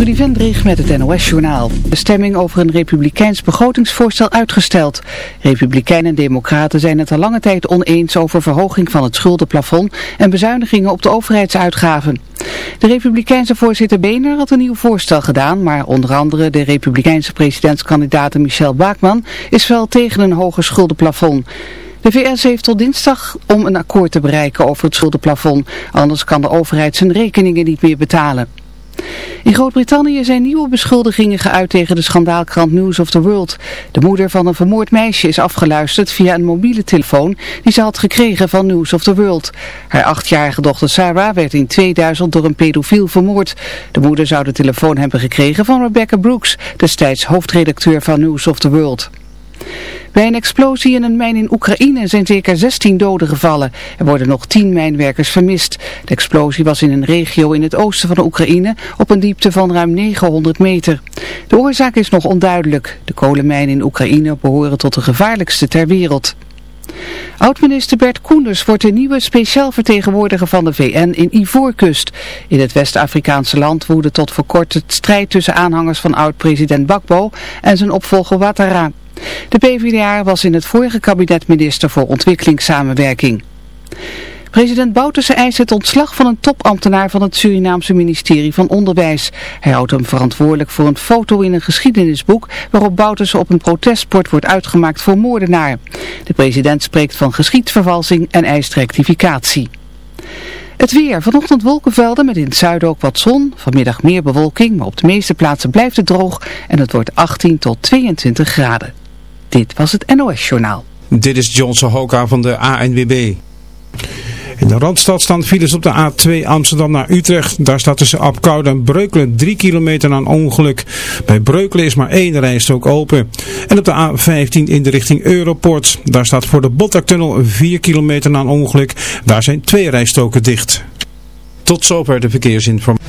Trudy Vendrig met het NOS-journaal. De stemming over een republikeins begrotingsvoorstel uitgesteld. Republikeinen en democraten zijn het al lange tijd oneens over verhoging van het schuldenplafond en bezuinigingen op de overheidsuitgaven. De republikeinse voorzitter Boehner had een nieuw voorstel gedaan, maar onder andere de republikeinse presidentskandidaat Michelle Bachmann is wel tegen een hoger schuldenplafond. De VS heeft tot dinsdag om een akkoord te bereiken over het schuldenplafond, anders kan de overheid zijn rekeningen niet meer betalen. In Groot-Brittannië zijn nieuwe beschuldigingen geuit tegen de schandaalkrant News of the World. De moeder van een vermoord meisje is afgeluisterd via een mobiele telefoon die ze had gekregen van News of the World. Haar achtjarige dochter Sarah werd in 2000 door een pedofiel vermoord. De moeder zou de telefoon hebben gekregen van Rebecca Brooks, destijds hoofdredacteur van News of the World. Bij een explosie in een mijn in Oekraïne zijn zeker 16 doden gevallen. Er worden nog 10 mijnwerkers vermist. De explosie was in een regio in het oosten van de Oekraïne op een diepte van ruim 900 meter. De oorzaak is nog onduidelijk. De kolenmijnen in Oekraïne behoren tot de gevaarlijkste ter wereld. Oud-minister Bert Koenders wordt de nieuwe speciaal vertegenwoordiger van de VN in Ivoorkust. In het West-Afrikaanse land woedde tot voor kort het strijd tussen aanhangers van oud-president Bakbo en zijn opvolger Ouattara. De PvdA was in het vorige kabinet minister voor ontwikkelingssamenwerking. President Bouterse eist het ontslag van een topambtenaar van het Surinaamse ministerie van Onderwijs. Hij houdt hem verantwoordelijk voor een foto in een geschiedenisboek waarop Bouterse op een protestbord wordt uitgemaakt voor moordenaar. De president spreekt van geschiedvervalsing en eist rectificatie. Het weer. Vanochtend wolkenvelden met in het zuiden ook wat zon. Vanmiddag meer bewolking, maar op de meeste plaatsen blijft het droog. En het wordt 18 tot 22 graden. Dit was het NOS Journaal. Dit is Johnson Hoka van de ANWB. In de Randstad staan files op de A2 Amsterdam naar Utrecht. Daar staat tussen Apkoude en Breukelen 3 kilometer een ongeluk. Bij Breukelen is maar één rijstrook open. En op de A15 in de richting Europort. Daar staat voor de Bottaktunnel 4 kilometer een ongeluk. Daar zijn twee rijstroken dicht. Tot zover de verkeersinformatie.